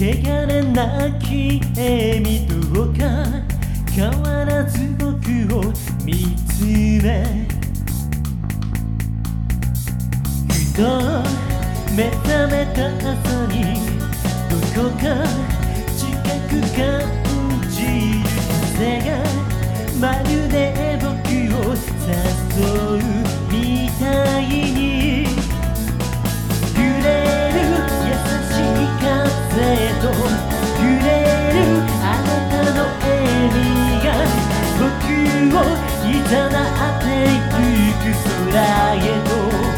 汚れなき笑みどうか変わらず僕を見つめふと目覚めた朝にどこか近く感じる風がまるいただっていく空へと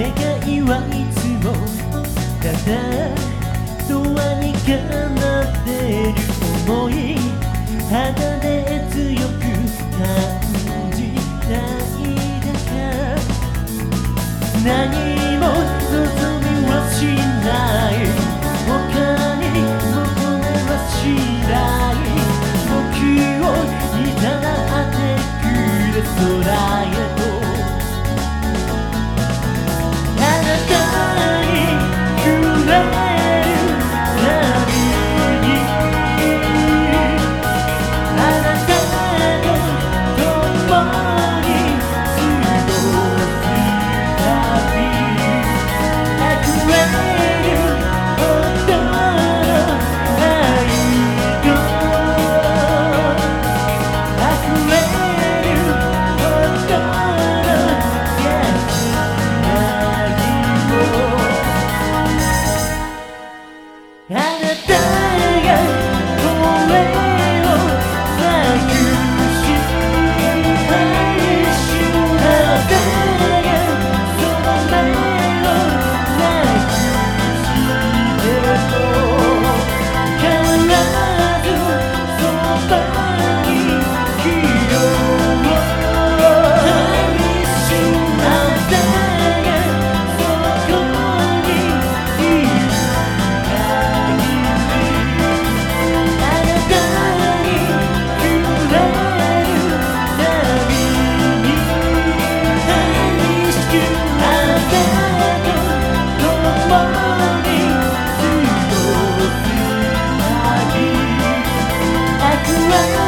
世界はいつもただ永遠にかなってる想い肌で away Bye.